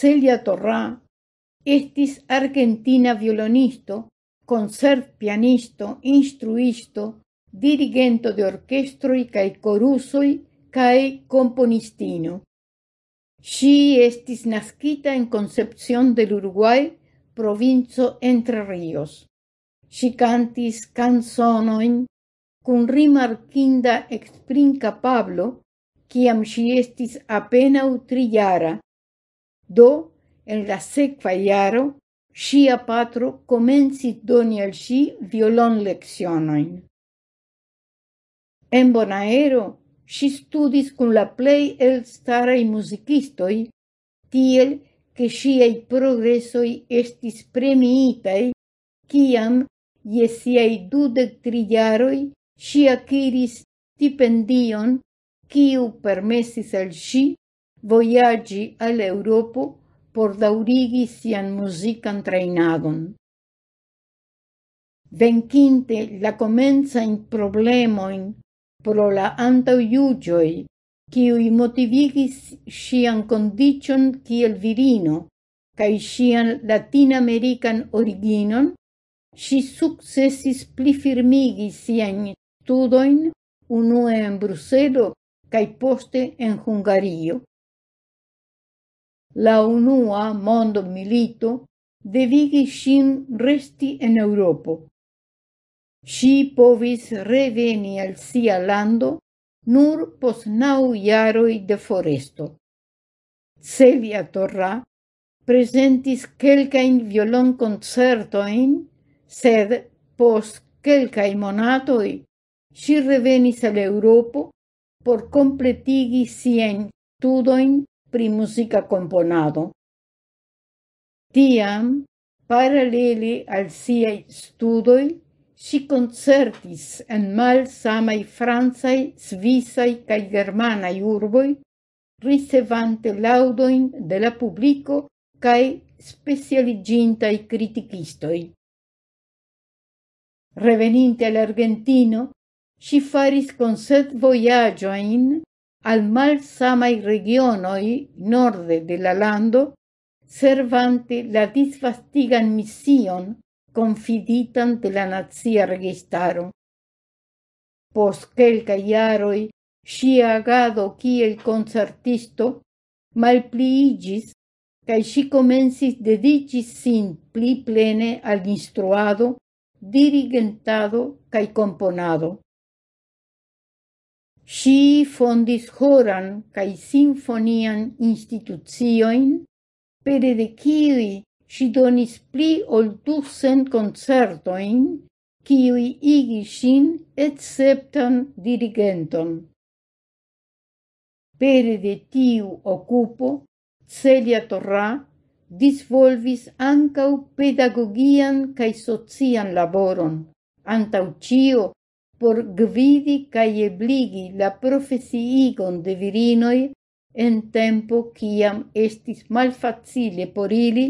Celia Torra estis argentina violonisto, concert pianisto, instruisto, dirigento de orchestroi cae corusoi cae componistino. Si estis nascita en Concepción del Uruguay, provinzo Entre Ríos. Si cantis canzonoin cun rimarkinda exprinca Pablo, ciam si estis apena utrillara. Do, en la sequa iaro, sia patro comencit doni al si violon leccionoin. En Bonaero, si studis kun la plej elstaraj musicistoi, tiel ke siei progressoi estis premiitaj, ciam, je siaj dudek tri jaroj ŝi stipendion, kiu permesis al si voyagi al Europo por daurigi sian musican trainadon. Venkinte la comenza in problemoin pro la antaŭjuĝoj quiui motivigis sian condicion kiel virino cae sian latin-american originon, si successis pli plifirmigi sian studoin unue en Bruselo cae poste en Hungario la unua mondo milito devigi sin resti en Europo. Si povis reveni al sia lando nur pos nau iaroi de foresto. Celia Torra presentis quelcain violon concertoin, sed pos quelcai monatoi si revenis al Europo por completigi sien tudoin pri musica componado. Tiam, paralele al siei studoi, si concertis en mal samai franzai, svisai cae germanai urboi, ricevante laudoin de la publico cae specialigintai criticistoi. Reveninte al Argentino, si faris concert voyagioin al malsamaj regionoi norde de la lando, servante la disvastigan mission confiditan de la nazia registaro. Pos quelca iaroi, si agado kiel concertisto, malpliigis, cae si comensis dedicis sin pli plene al instruado, dirigentado cae componado. Si fondis horan cae sinfonian instituzioin, pere de kiuj si donis pli ol ducent koncertojn, kiuj igis et septan dirigenton. Pere de tiu ocupo, Celia Torra disvolvis ancau pedagogian cae socian laboron, antau cio por gvidi cae ebligi la profesiigon de virinoi en tempo ciam estis malfacile por ili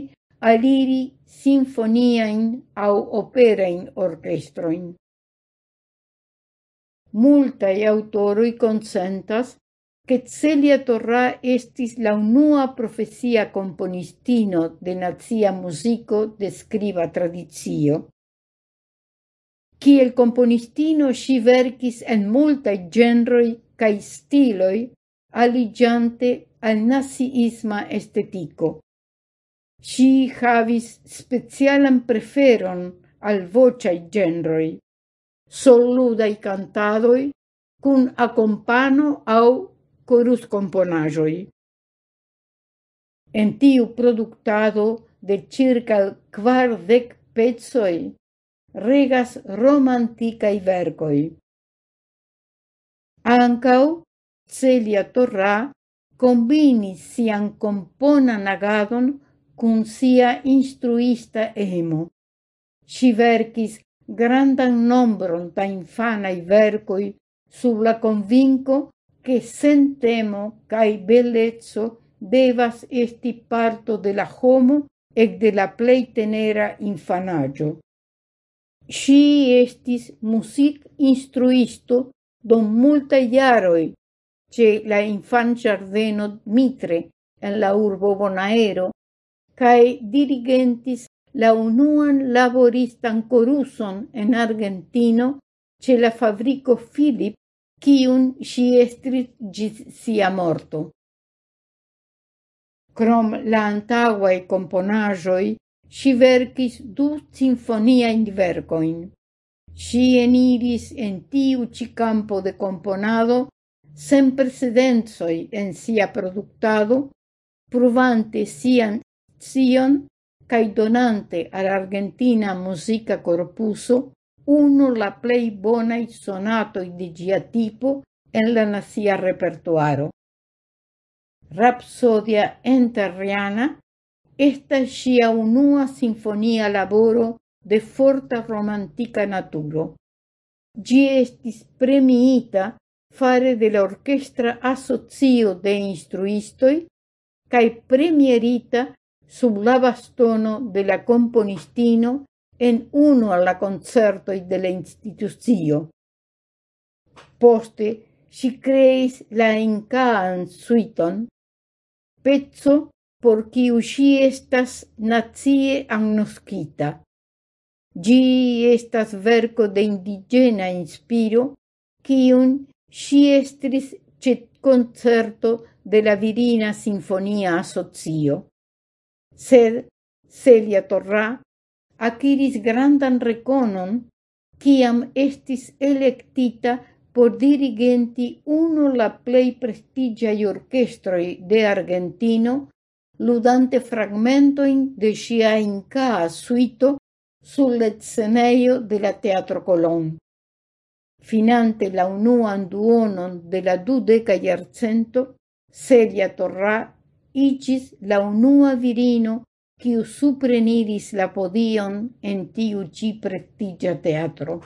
aliri sinfoniain au operain orchestroin. Multae autoroi consentas che Celia Torra estis la unua profesia componistino de nazia musico de scriva tradizio. Kiel componistino si verkis en multaj genroi kaj stiloi aligiante al naziisma estetico. Si havis specialan preferon al vocaj genroi, soludai cantadoi, cun accompano au corus componajoi. En tiu productado de circa quardec pezoi regas romanticae vergoi. Ancau, Celia Torra combinis sian componan agadon cun sia instruista emo. Si vercis grandan nombron da infanai vercoi sub la convinco che sen temo cae bellezzo devas esti parto de la homo ec de la plei tenera infanaggio. Si estis music instruisto dom multa iaroi ce la infanĝardeno Mitre en la urbo Bonaero kaj dirigentis la unuan laboristan koruson en Argentino ĉe la fabriko Philip, cium si estris gis sia morto. Krom la antaguae componajoi si vercis du simfoniajn verkojn. Si eniris en tiu ci campo de componado sem precedencoj en sia productado, pruvante sian sion cae donante al argentina musica corpuso uno la plei bonai sonatoi di gia tipo en la nacia repertuaro. Rapsodia enterriana Esta sia unua sinfonia laboro de forta romantica naturo. Gi estis premiita fare de la Orchestra Asocio de Instruistoi cae premierita sub la bastono de la componistino en uno alla concertoi de la institucio. Poste si creis la incaan suiton, pezzo por quiu si estas nacie agnoscita. Gi estas verco de indigena inspiro, quiun si estris cet concerto de la Virina Sinfonia Asocio. Sed Celia Torra aciris grandan reconon quiam estis electita por dirigenti uno la plei prestigiai orchestroi de Argentino ludante fragmentoin de sia inca suito de la Teatro Colon. Finante la unuan duonon de la dudeca iarcento, Celia torra icis la unua virino quiu supreniris la podion en tiu ci prestigia teatro.